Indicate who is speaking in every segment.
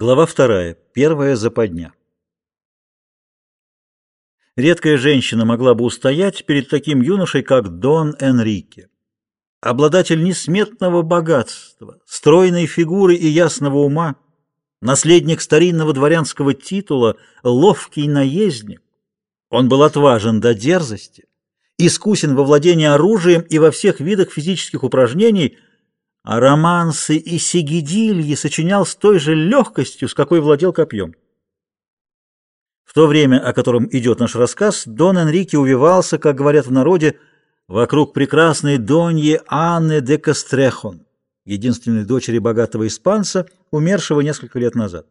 Speaker 1: Глава вторая. Первая западня. Редкая женщина могла бы устоять перед таким юношей, как Дон Энрике. Обладатель несметного богатства, стройной фигуры и ясного ума, наследник старинного дворянского титула, ловкий наездник. Он был отважен до дерзости, искусен во владении оружием и во всех видах физических упражнений – а романсы и сигидильи сочинял с той же легкостью, с какой владел копьем. В то время, о котором идет наш рассказ, Дон Энрике увивался, как говорят в народе, вокруг прекрасной Доньи Анны де Кастрехон, единственной дочери богатого испанца, умершего несколько лет назад.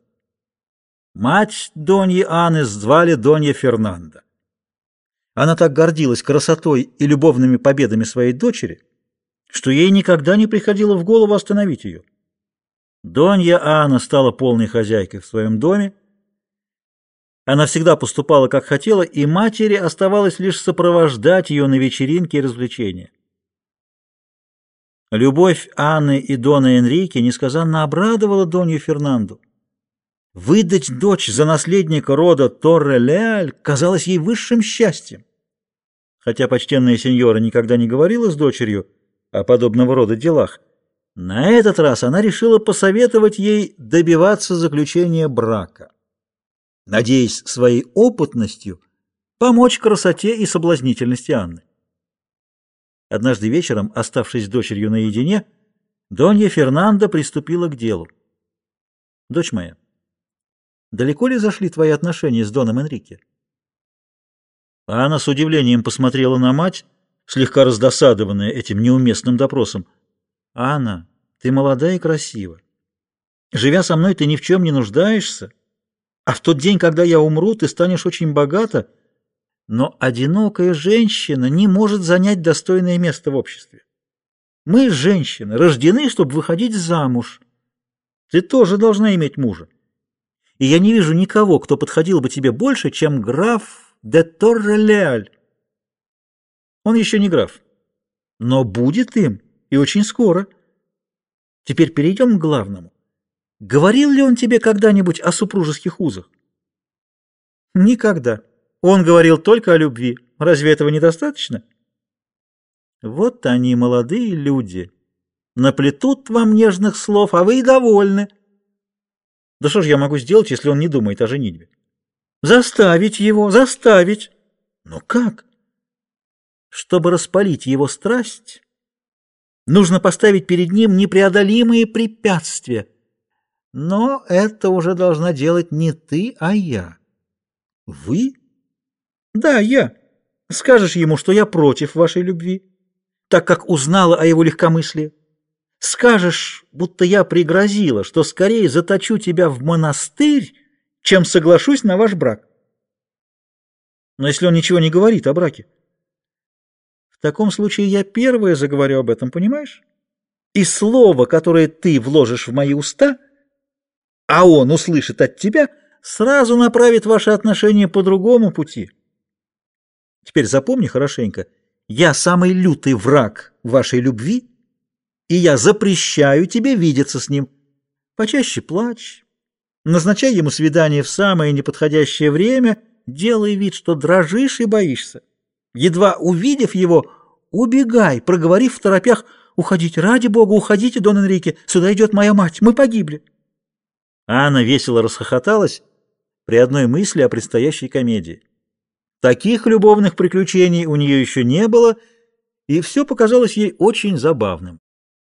Speaker 1: Мать Доньи Анны звали Донья Фернанда. Она так гордилась красотой и любовными победами своей дочери, что ей никогда не приходило в голову остановить ее. Донья Анна стала полной хозяйкой в своем доме. Она всегда поступала, как хотела, и матери оставалось лишь сопровождать ее на вечеринки и развлечения. Любовь Анны и Дона Энрике несказанно обрадовала Донью Фернанду. Выдать дочь за наследника рода Торре-Леаль казалось ей высшим счастьем. Хотя почтенная сеньора никогда не говорила с дочерью, о подобного рода делах. На этот раз она решила посоветовать ей добиваться заключения брака, надеясь своей опытностью помочь красоте и соблазнительности Анны. Однажды вечером, оставшись с дочерью наедине, Донья Фернанда приступила к делу. «Дочь моя, далеко ли зашли твои отношения с Доном Энрике?» Анна с удивлением посмотрела на мать, слегка раздосадованная этим неуместным допросом. «Анна, ты молода и красива. Живя со мной, ты ни в чем не нуждаешься, а в тот день, когда я умру, ты станешь очень богата, но одинокая женщина не может занять достойное место в обществе. Мы, женщины, рождены, чтобы выходить замуж. Ты тоже должна иметь мужа. И я не вижу никого, кто подходил бы тебе больше, чем граф де Торрелеаль. Он еще не граф, но будет им, и очень скоро. Теперь перейдем к главному. Говорил ли он тебе когда-нибудь о супружеских узах? Никогда. Он говорил только о любви. Разве этого недостаточно? Вот они, молодые люди, наплетут вам нежных слов, а вы и довольны. Да что ж я могу сделать, если он не думает о женитьбе? Заставить его, заставить. Но как? Чтобы распалить его страсть, нужно поставить перед ним непреодолимые препятствия. Но это уже должна делать не ты, а я. Вы? Да, я. Скажешь ему, что я против вашей любви, так как узнала о его легкомыслии. Скажешь, будто я пригрозила, что скорее заточу тебя в монастырь, чем соглашусь на ваш брак. Но если он ничего не говорит о браке, в таком случае я первая заговорю об этом, понимаешь? И слово, которое ты вложишь в мои уста, а он услышит от тебя, сразу направит ваши отношения по другому пути. Теперь запомни хорошенько, я самый лютый враг вашей любви, и я запрещаю тебе видеться с ним. Почаще плачь, назначай ему свидание в самое неподходящее время, делай вид, что дрожишь и боишься. Едва увидев его, убегай, проговорив в торопях, «Уходите, ради бога, уходите, Дон Энрике, сюда идет моя мать, мы погибли». Анна весело расхохоталась при одной мысли о предстоящей комедии. Таких любовных приключений у нее еще не было, и все показалось ей очень забавным.